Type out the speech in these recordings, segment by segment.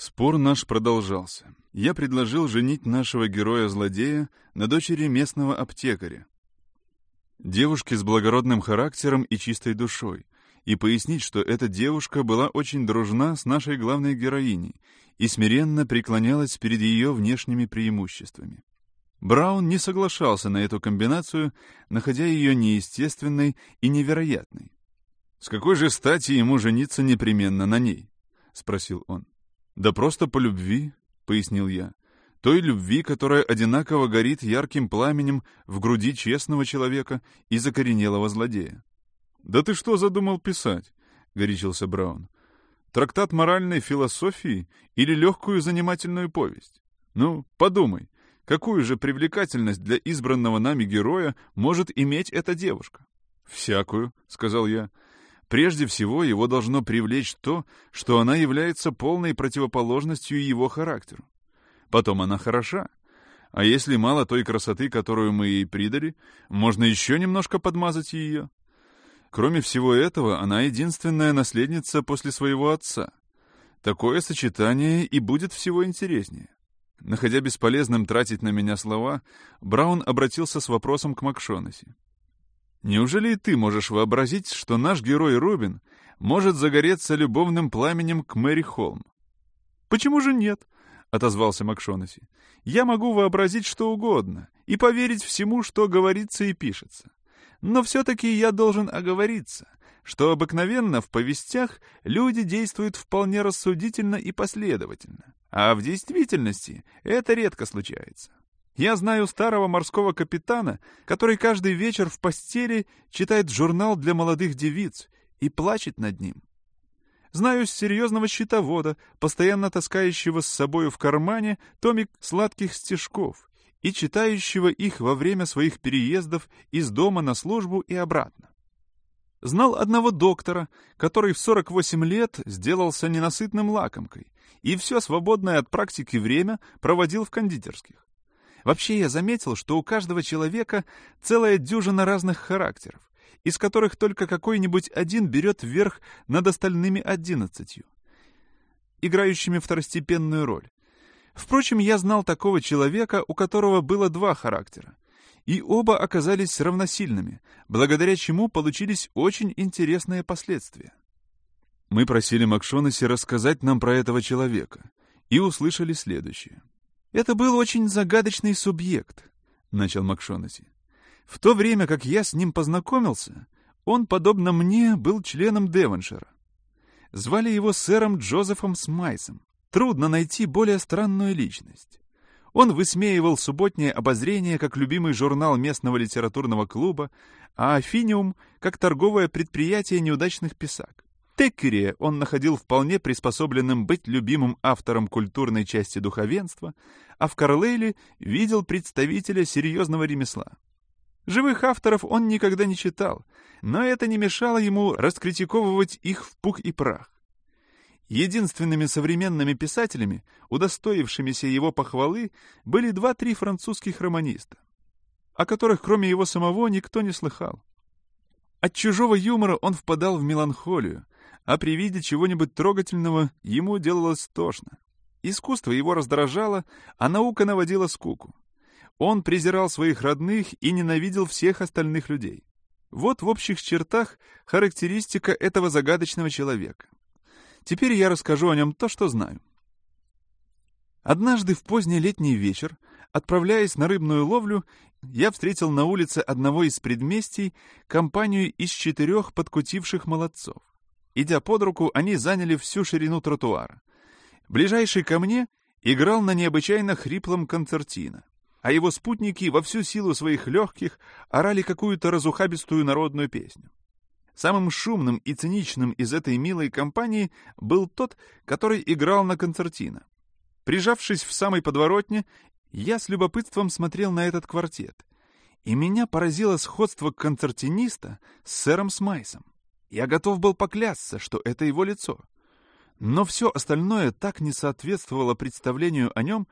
Спор наш продолжался. Я предложил женить нашего героя-злодея на дочери местного аптекаря, девушке с благородным характером и чистой душой, и пояснить, что эта девушка была очень дружна с нашей главной героиней и смиренно преклонялась перед ее внешними преимуществами. Браун не соглашался на эту комбинацию, находя ее неестественной и невероятной. «С какой же стати ему жениться непременно на ней?» — спросил он. «Да просто по любви», — пояснил я. «Той любви, которая одинаково горит ярким пламенем в груди честного человека и закоренелого злодея». «Да ты что задумал писать?» — горячился Браун. «Трактат моральной философии или легкую занимательную повесть? Ну, подумай, какую же привлекательность для избранного нами героя может иметь эта девушка?» «Всякую», — сказал я. «Прежде всего его должно привлечь то, что она является полной противоположностью его характеру. Потом она хороша. А если мало той красоты, которую мы ей придали, можно еще немножко подмазать ее. Кроме всего этого, она единственная наследница после своего отца. Такое сочетание и будет всего интереснее. Находя бесполезным тратить на меня слова, Браун обратился с вопросом к Макшонаси. «Неужели и ты можешь вообразить, что наш герой Робин может загореться любовным пламенем к Мэри Холм?» «Почему же нет?» — отозвался Макшонаси. «Я могу вообразить что угодно и поверить всему, что говорится и пишется. Но все-таки я должен оговориться, что обыкновенно в повестях люди действуют вполне рассудительно и последовательно, а в действительности это редко случается. Я знаю старого морского капитана, который каждый вечер в постели читает журнал для молодых девиц и плачет над ним. Знаю серьезного счетовода, постоянно таскающего с собою в кармане томик сладких стишков и читающего их во время своих переездов из дома на службу и обратно. Знал одного доктора, который в 48 лет сделался ненасытным лакомкой и все свободное от практики время проводил в кондитерских. Вообще я заметил, что у каждого человека целая дюжина разных характеров, из которых только какой-нибудь один берет верх над остальными одиннадцатью, играющими второстепенную роль. Впрочем, я знал такого человека, у которого было два характера, и оба оказались равносильными, благодаря чему получились очень интересные последствия. Мы просили Макшонаси рассказать нам про этого человека, и услышали следующее. «Это был очень загадочный субъект», — начал Макшонаси. «В то время, как я с ним познакомился, он, подобно мне, был членом Девоншира. Звали его сэром Джозефом Смайсом. Трудно найти более странную личность. Он высмеивал субботнее обозрение как любимый журнал местного литературного клуба, а «Афиниум» как торговое предприятие неудачных писак. Теккере он находил вполне приспособленным быть любимым автором культурной части духовенства, а в Карлейле видел представителя серьезного ремесла. Живых авторов он никогда не читал, но это не мешало ему раскритиковывать их в пух и прах. Единственными современными писателями, удостоившимися его похвалы, были два-три французских романиста, о которых кроме его самого никто не слыхал. От чужого юмора он впадал в меланхолию, а при виде чего-нибудь трогательного ему делалось тошно. Искусство его раздражало, а наука наводила скуку. Он презирал своих родных и ненавидел всех остальных людей. Вот в общих чертах характеристика этого загадочного человека. Теперь я расскажу о нем то, что знаю. Однажды в поздний летний вечер, отправляясь на рыбную ловлю, я встретил на улице одного из предместий компанию из четырех подкутивших молодцов. Идя под руку, они заняли всю ширину тротуара. Ближайший ко мне играл на необычайно хриплом концертино, а его спутники во всю силу своих легких орали какую-то разухабистую народную песню. Самым шумным и циничным из этой милой компании был тот, который играл на концертино. Прижавшись в самой подворотне, я с любопытством смотрел на этот квартет, и меня поразило сходство концертиниста с сэром Смайсом. Я готов был поклясться, что это его лицо. Но все остальное так не соответствовало представлению о нем,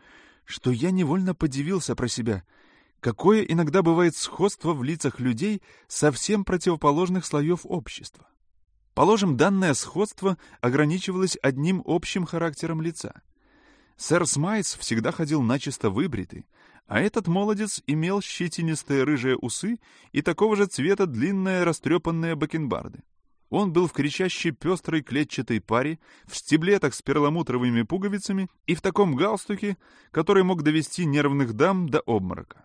что я невольно подивился про себя — какое иногда бывает сходство в лицах людей совсем противоположных слоев общества. Положим, данное сходство ограничивалось одним общим характером лица. Сэр Смайс всегда ходил начисто выбритый, а этот молодец имел щетинистые рыжие усы и такого же цвета длинные растрепанные бакенбарды. Он был в кричащей пестрой клетчатой паре, в стеблетах с перламутровыми пуговицами и в таком галстуке, который мог довести нервных дам до обморока.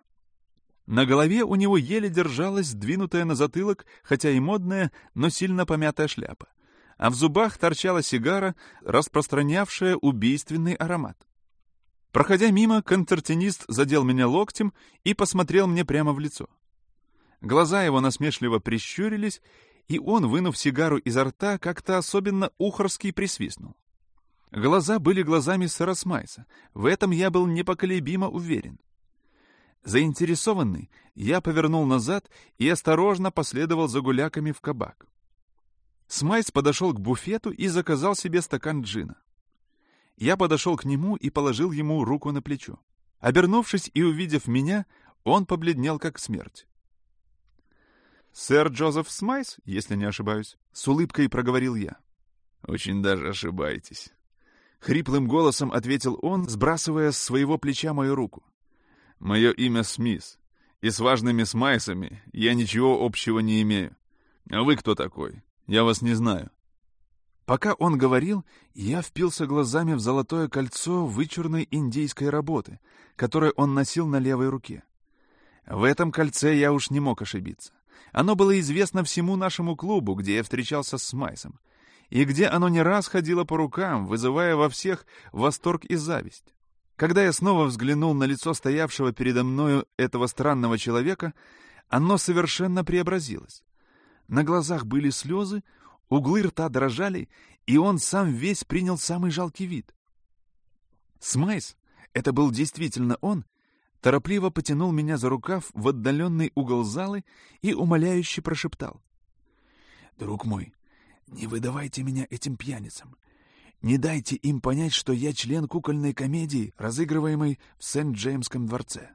На голове у него еле держалась сдвинутая на затылок, хотя и модная, но сильно помятая шляпа, а в зубах торчала сигара, распространявшая убийственный аромат. Проходя мимо, концертинист задел меня локтем и посмотрел мне прямо в лицо. Глаза его насмешливо прищурились, и он, вынув сигару изо рта, как-то особенно ухорски присвистнул. Глаза были глазами сэра Смайса, в этом я был непоколебимо уверен. Заинтересованный, я повернул назад и осторожно последовал за гуляками в кабак. Смайс подошел к буфету и заказал себе стакан джина. Я подошел к нему и положил ему руку на плечо. Обернувшись и увидев меня, он побледнел как смерть. «Сэр Джозеф Смайс, если не ошибаюсь», — с улыбкой проговорил я. «Очень даже ошибаетесь». Хриплым голосом ответил он, сбрасывая с своего плеча мою руку. «Мое имя Смис, и с важными Смайсами я ничего общего не имею. А вы кто такой? Я вас не знаю». Пока он говорил, я впился глазами в золотое кольцо вычурной индийской работы, которое он носил на левой руке. В этом кольце я уж не мог ошибиться. Оно было известно всему нашему клубу, где я встречался с Майсом, и где оно не раз ходило по рукам, вызывая во всех восторг и зависть. Когда я снова взглянул на лицо стоявшего передо мною этого странного человека, оно совершенно преобразилось. На глазах были слезы, углы рта дрожали, и он сам весь принял самый жалкий вид. Смайс, это был действительно он, торопливо потянул меня за рукав в отдаленный угол залы и умоляюще прошептал. «Друг мой, не выдавайте меня этим пьяницам. Не дайте им понять, что я член кукольной комедии, разыгрываемой в Сент-Джеймском дворце.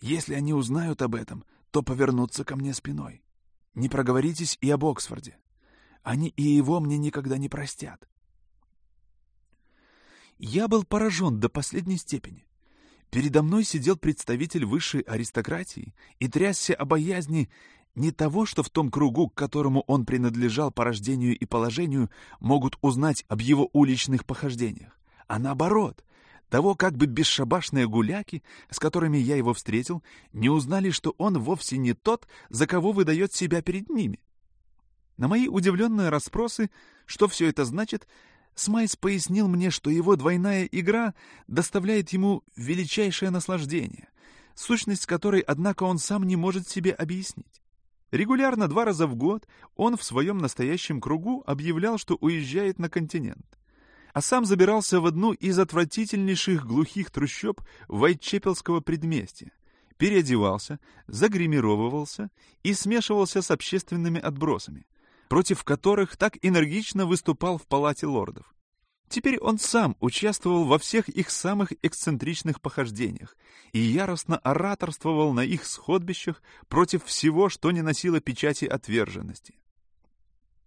Если они узнают об этом, то повернутся ко мне спиной. Не проговоритесь и об Оксфорде. Они и его мне никогда не простят». Я был поражен до последней степени. Передо мной сидел представитель высшей аристократии и трясся о боязни не того, что в том кругу, к которому он принадлежал по рождению и положению, могут узнать об его уличных похождениях, а наоборот, того, как бы бесшабашные гуляки, с которыми я его встретил, не узнали, что он вовсе не тот, за кого выдает себя перед ними. На мои удивленные расспросы, что все это значит, Смайс пояснил мне, что его двойная игра доставляет ему величайшее наслаждение, сущность которой, однако, он сам не может себе объяснить. Регулярно два раза в год он в своем настоящем кругу объявлял, что уезжает на континент, а сам забирался в одну из отвратительнейших глухих трущоб Вайтчепелского предместья, переодевался, загримировывался и смешивался с общественными отбросами, против которых так энергично выступал в Палате лордов. Теперь он сам участвовал во всех их самых эксцентричных похождениях и яростно ораторствовал на их сходбищах против всего, что не носило печати отверженности.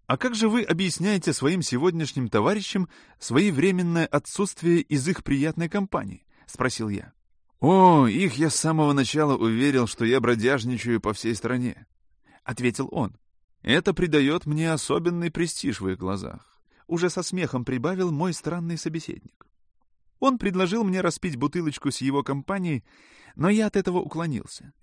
«А как же вы объясняете своим сегодняшним товарищам своевременное отсутствие из их приятной компании?» — спросил я. «О, их я с самого начала уверил, что я бродяжничаю по всей стране», — ответил он. Это придает мне особенный престиж в их глазах. Уже со смехом прибавил мой странный собеседник. Он предложил мне распить бутылочку с его компанией, но я от этого уклонился.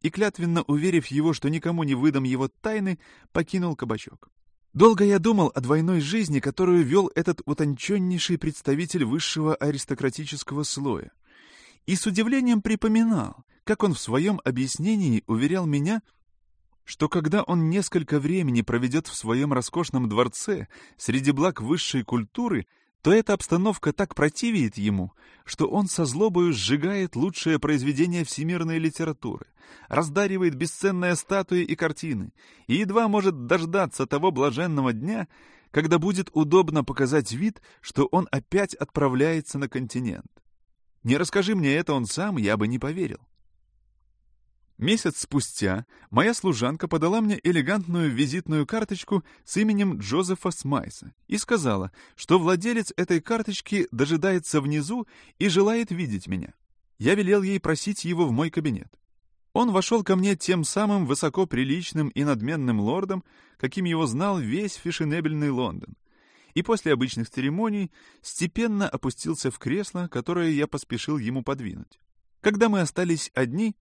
И, клятвенно уверив его, что никому не выдам его тайны, покинул кабачок. Долго я думал о двойной жизни, которую вел этот утонченнейший представитель высшего аристократического слоя. И с удивлением припоминал, как он в своем объяснении уверял меня, что когда он несколько времени проведет в своем роскошном дворце среди благ высшей культуры, то эта обстановка так противит ему, что он со злобою сжигает лучшее произведение всемирной литературы, раздаривает бесценные статуи и картины, и едва может дождаться того блаженного дня, когда будет удобно показать вид, что он опять отправляется на континент. Не расскажи мне это он сам, я бы не поверил. Месяц спустя моя служанка подала мне элегантную визитную карточку с именем Джозефа Смайса и сказала, что владелец этой карточки дожидается внизу и желает видеть меня. Я велел ей просить его в мой кабинет. Он вошел ко мне тем самым высокоприличным и надменным лордом, каким его знал весь фешенебельный Лондон, и после обычных церемоний степенно опустился в кресло, которое я поспешил ему подвинуть. Когда мы остались одни,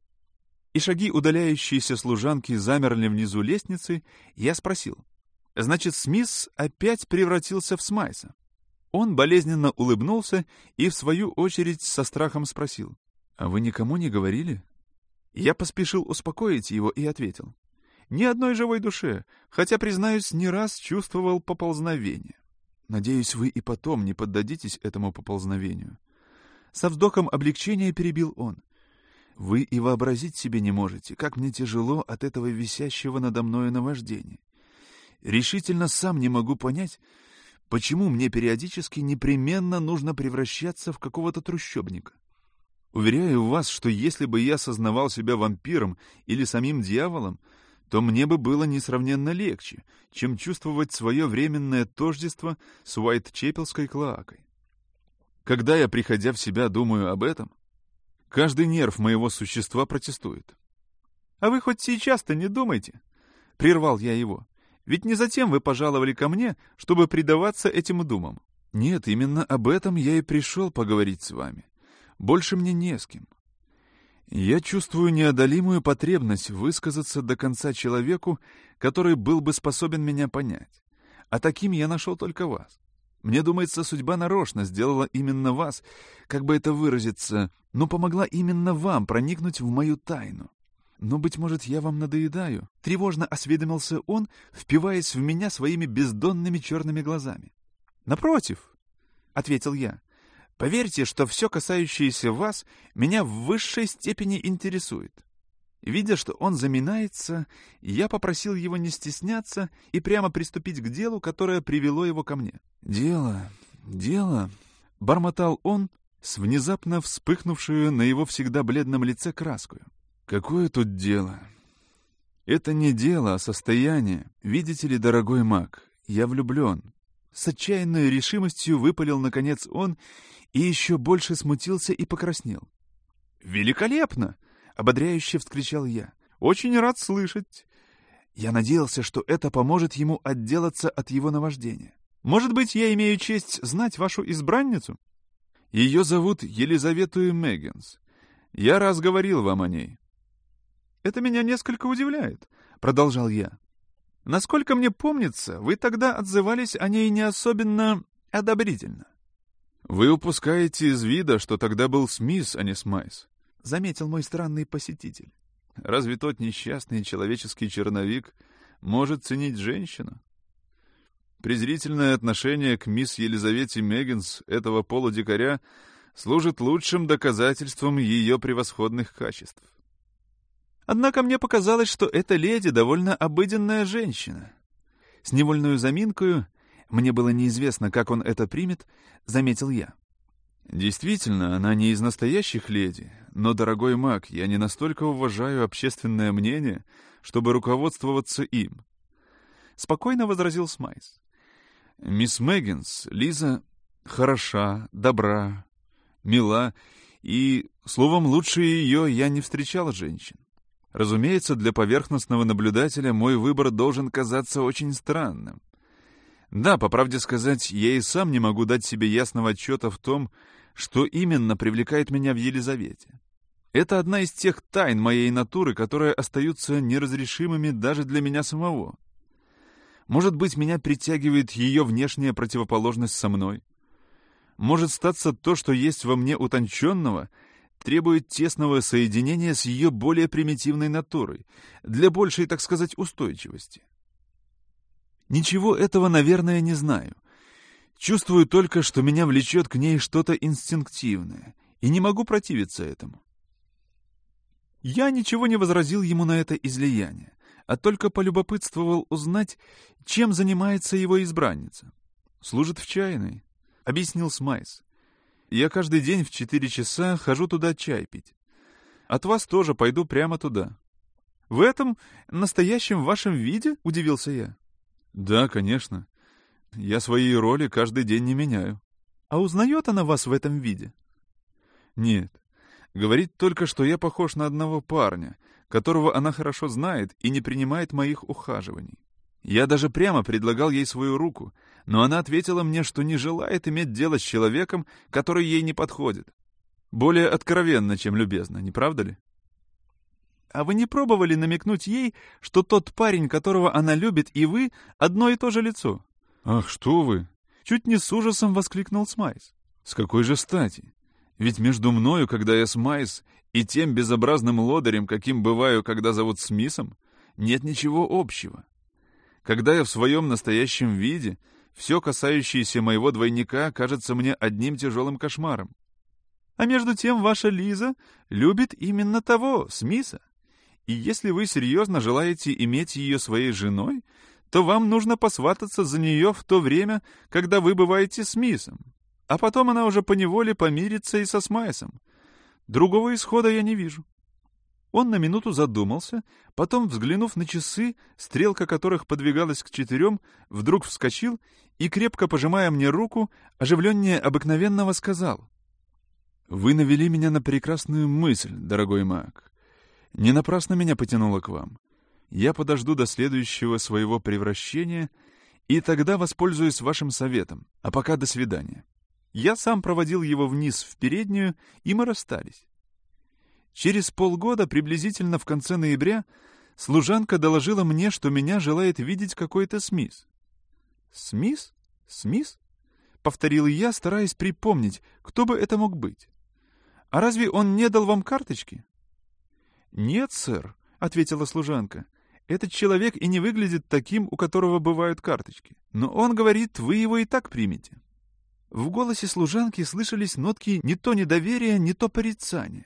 и шаги удаляющейся служанки замерли внизу лестницы, я спросил. «Значит, Смис опять превратился в Смайса?» Он болезненно улыбнулся и, в свою очередь, со страхом спросил. «А вы никому не говорили?» Я поспешил успокоить его и ответил. «Ни одной живой душе, хотя, признаюсь, не раз чувствовал поползновение. Надеюсь, вы и потом не поддадитесь этому поползновению». Со вздохом облегчения перебил он. Вы и вообразить себе не можете, как мне тяжело от этого висящего надо мною наваждения. Решительно сам не могу понять, почему мне периодически непременно нужно превращаться в какого-то трущобника. Уверяю вас, что если бы я сознавал себя вампиром или самим дьяволом, то мне бы было несравненно легче, чем чувствовать свое временное тождество с Уайт-Чепелской клоакой. Когда я, приходя в себя, думаю об этом, Каждый нерв моего существа протестует. «А вы хоть сейчас-то не думайте!» — прервал я его. «Ведь не затем вы пожаловали ко мне, чтобы предаваться этим думам». «Нет, именно об этом я и пришел поговорить с вами. Больше мне не с кем. Я чувствую неодолимую потребность высказаться до конца человеку, который был бы способен меня понять. А таким я нашел только вас. Мне думается, судьба нарочно сделала именно вас, как бы это выразиться, но помогла именно вам проникнуть в мою тайну. Но, быть может, я вам надоедаю?» Тревожно осведомился он, впиваясь в меня своими бездонными черными глазами. «Напротив», — ответил я, — «поверьте, что все, касающееся вас, меня в высшей степени интересует. Видя, что он заминается, я попросил его не стесняться и прямо приступить к делу, которое привело его ко мне. «Дело, дело», — бормотал он с внезапно вспыхнувшую на его всегда бледном лице краскою. «Какое тут дело?» «Это не дело, а состояние. Видите ли, дорогой маг, я влюблен». С отчаянной решимостью выпалил, наконец, он и еще больше смутился и покраснел. «Великолепно!» Ободряюще вскричал я. «Очень рад слышать!» Я надеялся, что это поможет ему отделаться от его наваждения. «Может быть, я имею честь знать вашу избранницу?» «Ее зовут Елизавету Меггинс. Я раз говорил вам о ней». «Это меня несколько удивляет», — продолжал я. «Насколько мне помнится, вы тогда отзывались о ней не особенно одобрительно». «Вы упускаете из вида, что тогда был Смис, а не Смайс. — заметил мой странный посетитель. «Разве тот несчастный человеческий черновик может ценить женщину?» Презрительное отношение к мисс Елизавете Меггинс этого полудикаря служит лучшим доказательством ее превосходных качеств. Однако мне показалось, что эта леди довольно обыденная женщина. С невольную заминкою, мне было неизвестно, как он это примет, заметил я. Действительно, она не из настоящих леди, но, дорогой маг, я не настолько уважаю общественное мнение, чтобы руководствоваться им. Спокойно возразил Смайс. Мисс Мэггинс, Лиза, хороша, добра, мила, и, словом, лучше ее я не встречал женщин. Разумеется, для поверхностного наблюдателя мой выбор должен казаться очень странным. Да, по правде сказать, я и сам не могу дать себе ясного отчета в том, что именно привлекает меня в Елизавете. Это одна из тех тайн моей натуры, которые остаются неразрешимыми даже для меня самого. Может быть, меня притягивает ее внешняя противоположность со мной. Может статься то, что есть во мне утонченного, требует тесного соединения с ее более примитивной натурой, для большей, так сказать, устойчивости. Ничего этого, наверное, не знаю — Чувствую только, что меня влечет к ней что-то инстинктивное, и не могу противиться этому. Я ничего не возразил ему на это излияние, а только полюбопытствовал узнать, чем занимается его избранница. «Служит в чайной», — объяснил Смайс. «Я каждый день в четыре часа хожу туда чай пить. От вас тоже пойду прямо туда. В этом настоящем вашем виде?» — удивился я. «Да, конечно. Я свои роли каждый день не меняю». «А узнает она вас в этом виде?» «Нет. Говорит только, что я похож на одного парня, которого она хорошо знает и не принимает моих ухаживаний. Я даже прямо предлагал ей свою руку, но она ответила мне, что не желает иметь дело с человеком, который ей не подходит. Более откровенно, чем любезно, не правда ли? А вы не пробовали намекнуть ей, что тот парень, которого она любит, и вы — одно и то же лицо? Ах, что вы! Чуть не с ужасом воскликнул Смайс. С какой же стати? Ведь между мною, когда я Смайс, и тем безобразным лодырем, каким бываю, когда зовут Смисом, нет ничего общего. Когда я в своем настоящем виде, все касающееся моего двойника кажется мне одним тяжелым кошмаром. А между тем ваша Лиза любит именно того, Смиса. И если вы серьезно желаете иметь ее своей женой, то вам нужно посвататься за нее в то время, когда вы бываете с Мисом. А потом она уже поневоле помирится и со Смайсом. Другого исхода я не вижу. Он на минуту задумался, потом, взглянув на часы, стрелка которых подвигалась к четырем, вдруг вскочил и, крепко пожимая мне руку, оживленнее обыкновенного сказал. «Вы навели меня на прекрасную мысль, дорогой маг. Не напрасно меня потянуло к вам. Я подожду до следующего своего превращения и тогда воспользуюсь вашим советом. А пока до свидания. Я сам проводил его вниз в переднюю, и мы расстались. Через полгода, приблизительно в конце ноября, служанка доложила мне, что меня желает видеть какой-то Смис. «Смис? Смис?» — повторил я, стараясь припомнить, кто бы это мог быть. «А разве он не дал вам карточки?» «Нет, сэр», — ответила служанка. «Этот человек и не выглядит таким, у которого бывают карточки. Но он говорит, вы его и так примете». В голосе служанки слышались нотки не то недоверия, не то порицания.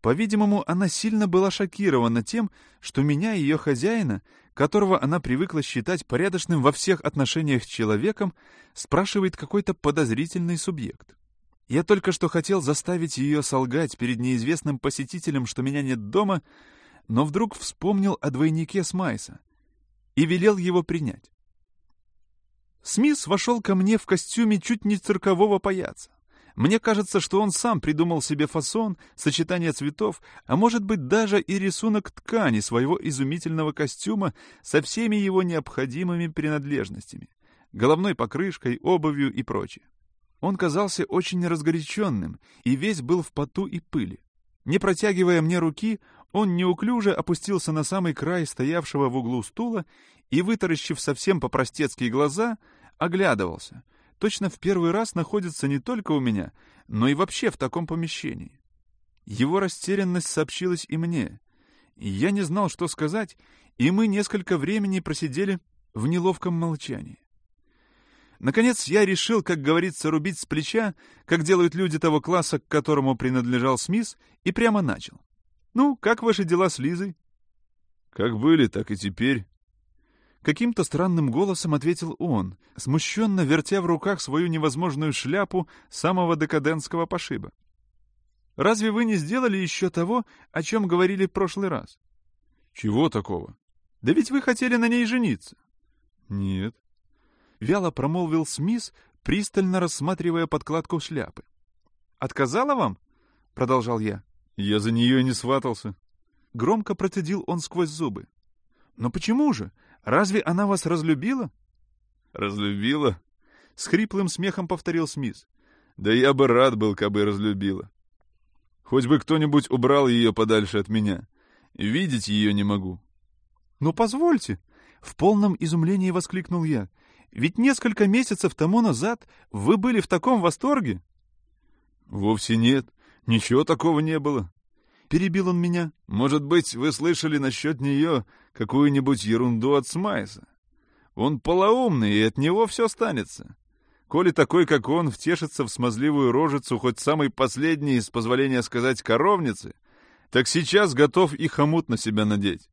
По-видимому, она сильно была шокирована тем, что меня, ее хозяина, которого она привыкла считать порядочным во всех отношениях человеком, спрашивает какой-то подозрительный субъект. Я только что хотел заставить ее солгать перед неизвестным посетителем, что меня нет дома, но вдруг вспомнил о двойнике Смайса и велел его принять. Смис вошел ко мне в костюме чуть не циркового паяца. Мне кажется, что он сам придумал себе фасон, сочетание цветов, а может быть даже и рисунок ткани своего изумительного костюма со всеми его необходимыми принадлежностями — головной покрышкой, обувью и прочее. Он казался очень разгоряченным и весь был в поту и пыли. Не протягивая мне руки, он неуклюже опустился на самый край стоявшего в углу стула и, вытаращив совсем по-простецкие глаза, оглядывался. Точно в первый раз находится не только у меня, но и вообще в таком помещении. Его растерянность сообщилась и мне. Я не знал, что сказать, и мы несколько времени просидели в неловком молчании. Наконец я решил, как говорится, рубить с плеча, как делают люди того класса, к которому принадлежал Смис, и прямо начал. «Ну, как ваши дела с Лизой?» «Как были, так и теперь». Каким-то странным голосом ответил он, смущенно вертя в руках свою невозможную шляпу самого декадентского пошиба. «Разве вы не сделали еще того, о чем говорили в прошлый раз?» «Чего такого?» «Да ведь вы хотели на ней жениться». «Нет». — вяло промолвил Смис, пристально рассматривая подкладку шляпы. «Отказала вам?» — продолжал я. «Я за нее и не сватался». Громко процедил он сквозь зубы. «Но почему же? Разве она вас разлюбила?» «Разлюбила?» — с хриплым смехом повторил Смис. «Да я бы рад был, кабы разлюбила. Хоть бы кто-нибудь убрал ее подальше от меня. Видеть ее не могу». «Ну, позвольте!» — в полном изумлении воскликнул я. Ведь несколько месяцев тому назад вы были в таком восторге. Вовсе нет. Ничего такого не было. Перебил он меня. Может быть, вы слышали насчет нее какую-нибудь ерунду от Смайса? Он полоумный, и от него все останется. Коли такой, как он, втешится в смазливую рожицу хоть самый последний, с позволения сказать, коровницы, так сейчас готов и хомут на себя надеть.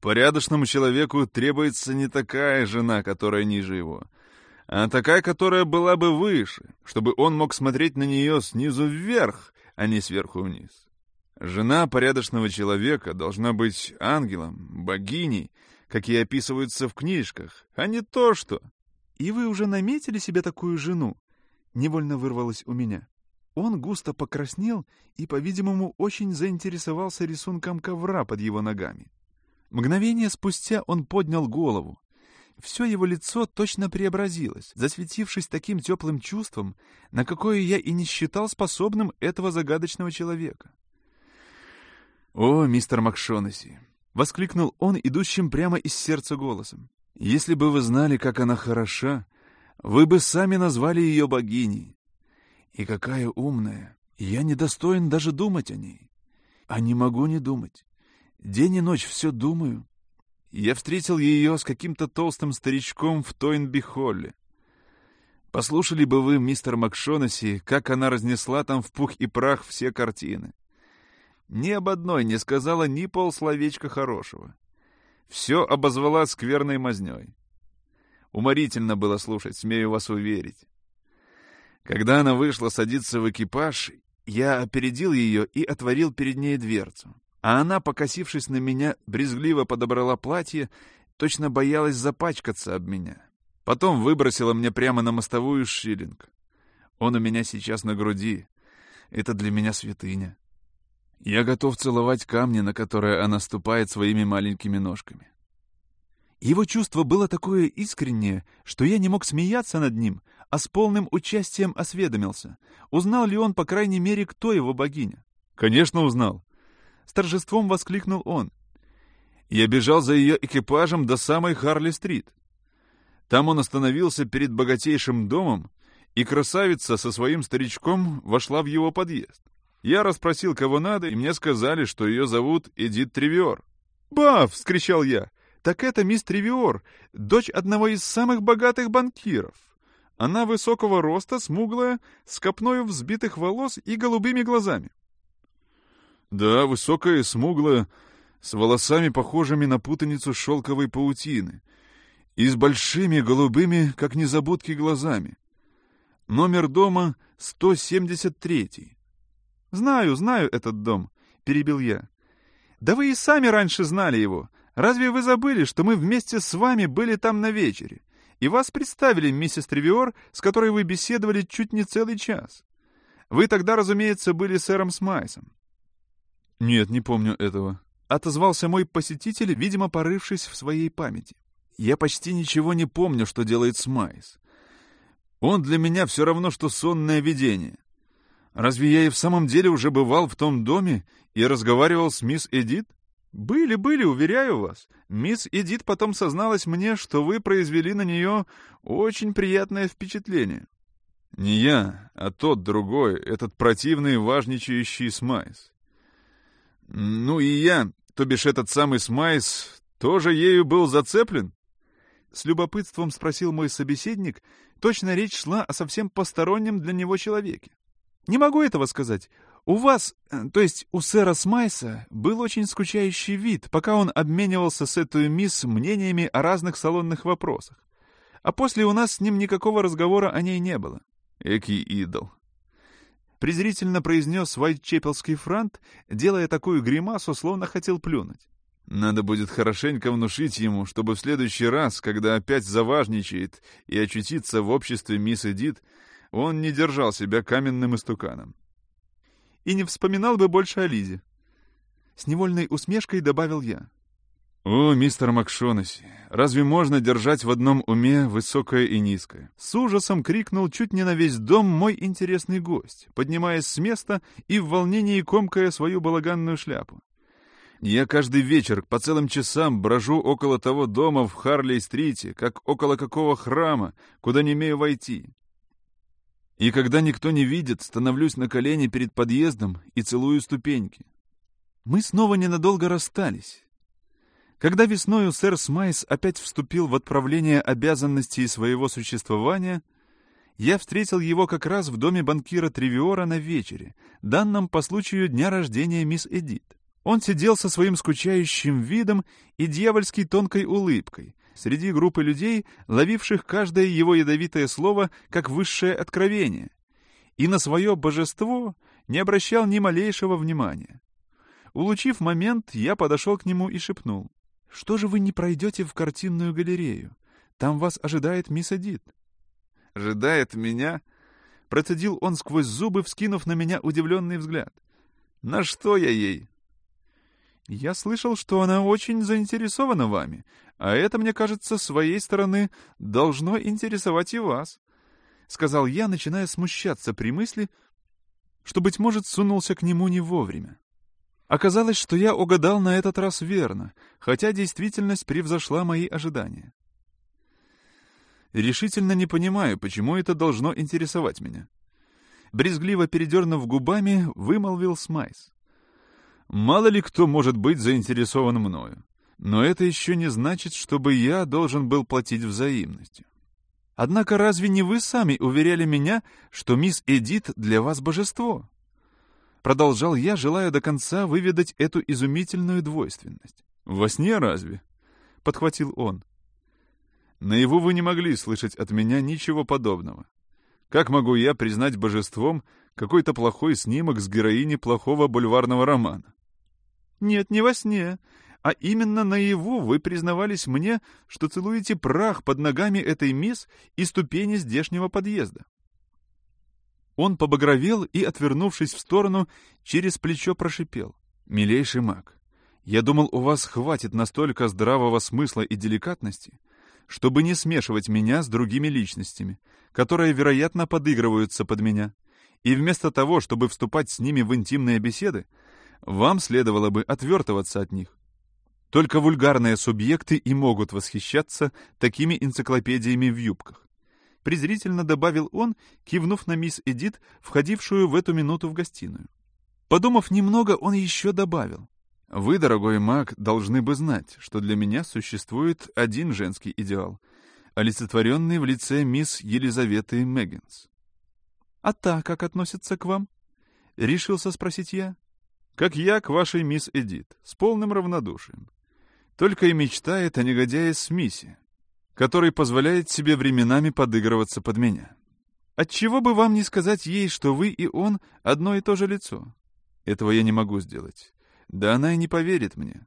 Порядочному человеку требуется не такая жена, которая ниже его, а такая, которая была бы выше, чтобы он мог смотреть на нее снизу вверх, а не сверху вниз. Жена порядочного человека должна быть ангелом, богиней, какие описываются в книжках, а не то что. «И вы уже наметили себе такую жену?» — невольно вырвалось у меня. Он густо покраснел и, по-видимому, очень заинтересовался рисунком ковра под его ногами. Мгновение спустя он поднял голову. Все его лицо точно преобразилось, засветившись таким теплым чувством, на какое я и не считал способным этого загадочного человека. «О, мистер Макшонесси!» — воскликнул он, идущим прямо из сердца голосом. «Если бы вы знали, как она хороша, вы бы сами назвали ее богиней. И какая умная! Я недостоин даже думать о ней. А не могу не думать. День и ночь все думаю. Я встретил ее с каким-то толстым старичком в Тойнби-холле. Послушали бы вы, мистер Макшонесси, как она разнесла там в пух и прах все картины. Ни об одной не сказала ни полсловечка хорошего. Все обозвала скверной мазней. Уморительно было слушать, смею вас уверить. Когда она вышла садиться в экипаж, я опередил ее и отворил перед ней дверцу. А она, покосившись на меня, брезгливо подобрала платье, точно боялась запачкаться об меня. Потом выбросила мне прямо на мостовую шиллинг. Он у меня сейчас на груди. Это для меня святыня. Я готов целовать камни, на которые она ступает своими маленькими ножками. Его чувство было такое искреннее, что я не мог смеяться над ним, а с полным участием осведомился. Узнал ли он, по крайней мере, кто его богиня? «Конечно узнал!» С торжеством воскликнул он. Я бежал за ее экипажем до самой Харли-стрит. Там он остановился перед богатейшим домом, и красавица со своим старичком вошла в его подъезд. Я расспросил, кого надо, и мне сказали, что ее зовут Эдит Тревиор. «Ба!» — вскричал я. Так это мисс Тревиор, дочь одного из самых богатых банкиров. Она высокого роста, смуглая, с копною взбитых волос и голубыми глазами. Да, высокая и смуглая, с волосами, похожими на путаницу шелковой паутины, и с большими голубыми, как незабудки, глазами. Номер дома 173. «Знаю, знаю этот дом», — перебил я. «Да вы и сами раньше знали его. Разве вы забыли, что мы вместе с вами были там на вечере, и вас представили миссис Тревиор, с которой вы беседовали чуть не целый час? Вы тогда, разумеется, были сэром Смайсом. «Нет, не помню этого», — отозвался мой посетитель, видимо, порывшись в своей памяти. «Я почти ничего не помню, что делает Смайс. Он для меня все равно, что сонное видение. Разве я и в самом деле уже бывал в том доме и разговаривал с мисс Эдит?» «Были, были, уверяю вас. Мисс Эдит потом созналась мне, что вы произвели на нее очень приятное впечатление». «Не я, а тот другой, этот противный важничающий Смайс. Ну и я, то бишь этот самый Смайс, тоже ею был зацеплен?» С любопытством спросил мой собеседник, точно речь шла о совсем постороннем для него человеке. «Не могу этого сказать. У вас, э, то есть у сэра Смайса, был очень скучающий вид, пока он обменивался с этой мисс мнениями о разных салонных вопросах. А после у нас с ним никакого разговора о ней не было. Экий идол. Презрительно произнес Вайтчепелский франт, делая такую гримасу, словно хотел плюнуть. Надо будет хорошенько внушить ему, чтобы в следующий раз, когда опять заважничает и очутится в обществе мисс Эдит, он не держал себя каменным истуканом и не вспоминал бы больше о Лизе. С невольной усмешкой добавил я. «О, мистер Макшонесси, разве можно держать в одном уме высокое и низкое?» С ужасом крикнул чуть не на весь дом мой интересный гость, поднимаясь с места и в волнении комкая свою балаганную шляпу. «Я каждый вечер по целым часам брожу около того дома в Харлей-стрите, как около какого храма, куда не имею войти. И когда никто не видит, становлюсь на колени перед подъездом и целую ступеньки. Мы снова ненадолго расстались. Когда весною сэр Смайс опять вступил в отправление обязанностей своего существования, я встретил его как раз в доме банкира Тревиора на вечере, данном по случаю дня рождения мисс Эдит. Он сидел со своим скучающим видом и дьявольской тонкой улыбкой, среди группы людей, ловивших каждое его ядовитое слово как высшее откровение, и на свое божество не обращал ни малейшего внимания. Улучив момент, я подошел к нему и шепнул. «Что же вы не пройдете в картинную галерею? Там вас ожидает мисс Эдит». «Ожидает меня?» Процедил он сквозь зубы, вскинув на меня удивленный взгляд. «На что я ей?» «Я слышал, что она очень заинтересована вами, а это, мне кажется, своей стороны должно интересовать и вас», — сказал я, начиная смущаться при мысли, что, быть может, сунулся к нему не вовремя. Оказалось, что я угадал на этот раз верно, хотя действительность превзошла мои ожидания. Решительно не понимаю, почему это должно интересовать меня. Брезгливо передернув губами, вымолвил Смайс. Мало ли кто может быть заинтересован мною. Но это еще не значит, чтобы я должен был платить взаимностью. Однако разве не вы сами уверяли меня, что мисс Эдит для вас божество? Продолжал я, желая до конца выведать эту изумительную двойственность. «Во сне разве?» — подхватил он. «Наяву вы не могли слышать от меня ничего подобного. Как могу я признать божеством какой-то плохой снимок с героини плохого бульварного романа?» «Нет, не во сне, а именно наяву вы признавались мне, что целуете прах под ногами этой мисс и ступени здешнего подъезда. Он побагровел и, отвернувшись в сторону, через плечо прошипел. «Милейший маг, я думал, у вас хватит настолько здравого смысла и деликатности, чтобы не смешивать меня с другими личностями, которые, вероятно, подыгрываются под меня. И вместо того, чтобы вступать с ними в интимные беседы, вам следовало бы отвертываться от них. Только вульгарные субъекты и могут восхищаться такими энциклопедиями в юбках презрительно добавил он, кивнув на мисс Эдит, входившую в эту минуту в гостиную. Подумав немного, он еще добавил. «Вы, дорогой маг, должны бы знать, что для меня существует один женский идеал, олицетворенный в лице мисс Елизаветы Мэггинс». «А та как относится к вам?» — решился спросить я. «Как я к вашей мисс Эдит, с полным равнодушием. Только и мечтает о негодяе Смисе, который позволяет себе временами подыгрываться под меня. Отчего бы вам не сказать ей, что вы и он одно и то же лицо? Этого я не могу сделать. Да она и не поверит мне.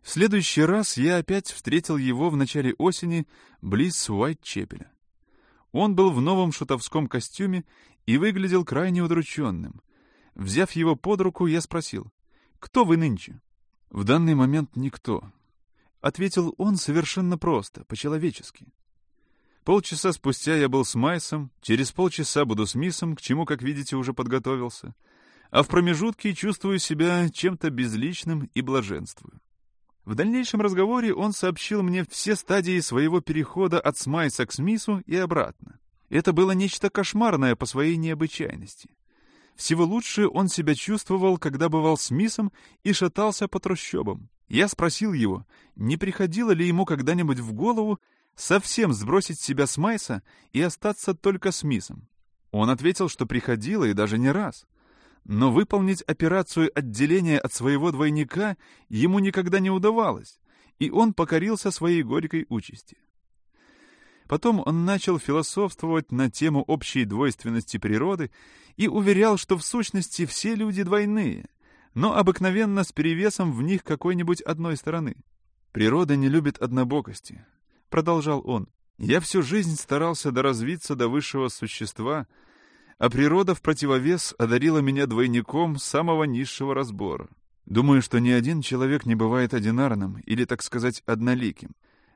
В следующий раз я опять встретил его в начале осени близ Уайт-Чепеля. Он был в новом шутовском костюме и выглядел крайне удрученным. Взяв его под руку, я спросил, «Кто вы нынче?» «В данный момент никто», Ответил он совершенно просто, по-человечески. Полчаса спустя я был с Майсом, через полчаса буду с Миссом, к чему, как видите, уже подготовился. А в промежутке чувствую себя чем-то безличным и блаженствую. В дальнейшем разговоре он сообщил мне все стадии своего перехода от Смайса к Смису и обратно. Это было нечто кошмарное по своей необычайности. Всего лучше он себя чувствовал, когда бывал с Миссом и шатался по трущобам. Я спросил его, не приходило ли ему когда-нибудь в голову совсем сбросить себя с Майса и остаться только с Миссом. Он ответил, что приходило и даже не раз. Но выполнить операцию отделения от своего двойника ему никогда не удавалось, и он покорился своей горькой участи. Потом он начал философствовать на тему общей двойственности природы и уверял, что в сущности все люди двойные — но обыкновенно с перевесом в них какой-нибудь одной стороны. «Природа не любит однобокости», — продолжал он. «Я всю жизнь старался доразвиться до высшего существа, а природа в противовес одарила меня двойником самого низшего разбора. Думаю, что ни один человек не бывает одинарным или, так сказать, одноликим.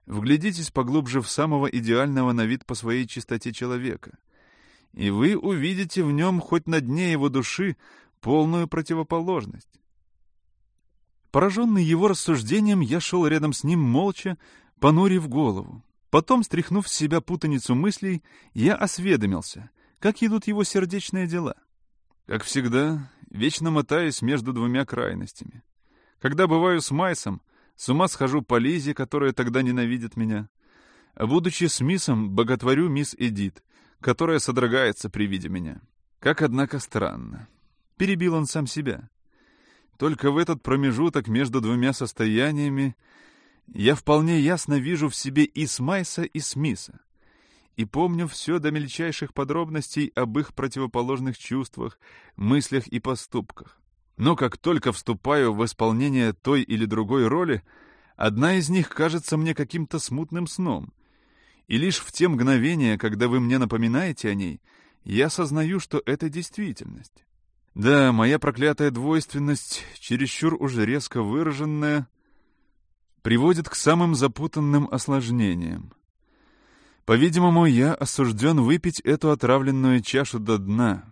Вглядитесь поглубже в самого идеального на вид по своей чистоте человека, и вы увидите в нем хоть на дне его души полную противоположность. Пораженный его рассуждением, я шел рядом с ним молча, понурив голову. Потом, стряхнув с себя путаницу мыслей, я осведомился, как идут его сердечные дела. Как всегда, вечно мотаюсь между двумя крайностями. Когда бываю с Майсом, с ума схожу по Лизе, которая тогда ненавидит меня. Будучи с Миссом, боготворю мисс Эдит, которая содрогается при виде меня. Как, однако, странно. Перебил он сам себя. Только в этот промежуток между двумя состояниями я вполне ясно вижу в себе и Смайса, и Смиса. И помню все до мельчайших подробностей об их противоположных чувствах, мыслях и поступках. Но как только вступаю в исполнение той или другой роли, одна из них кажется мне каким-то смутным сном. И лишь в те мгновения, когда вы мне напоминаете о ней, я сознаю, что это действительность. Да, моя проклятая двойственность, чересчур уж резко выраженная, приводит к самым запутанным осложнениям. По-видимому, я осужден выпить эту отравленную чашу до дна.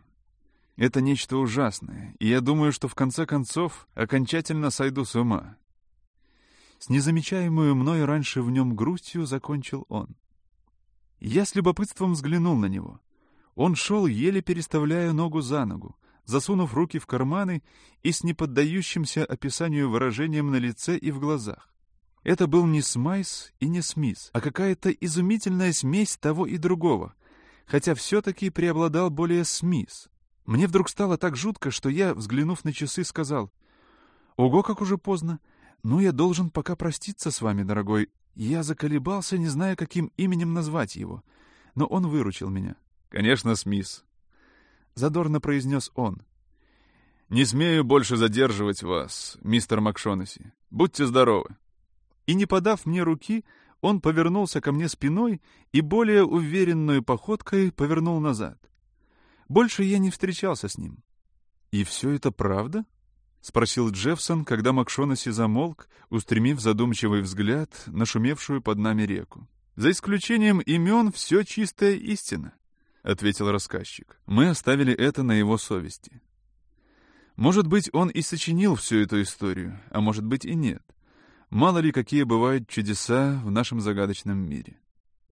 Это нечто ужасное, и я думаю, что в конце концов окончательно сойду с ума. С незамечаемую мной раньше в нем грустью закончил он. Я с любопытством взглянул на него. Он шел, еле переставляя ногу за ногу, засунув руки в карманы и с неподдающимся описанию выражением на лице и в глазах. Это был не Смайс и не Смис, а какая-то изумительная смесь того и другого, хотя все-таки преобладал более Смис. Мне вдруг стало так жутко, что я, взглянув на часы, сказал, «Ого, как уже поздно! Ну, я должен пока проститься с вами, дорогой. Я заколебался, не зная, каким именем назвать его. Но он выручил меня». «Конечно, Смис», — задорно произнес он. «Не смею больше задерживать вас, мистер Макшонаси. Будьте здоровы» и, не подав мне руки, он повернулся ко мне спиной и более уверенной походкой повернул назад. Больше я не встречался с ним. «И все это правда?» — спросил Джеффсон, когда Макшонаси замолк, устремив задумчивый взгляд на шумевшую под нами реку. «За исключением имен все чистая истина», — ответил рассказчик. «Мы оставили это на его совести. Может быть, он и сочинил всю эту историю, а может быть и нет. Мало ли какие бывают чудеса в нашем загадочном мире.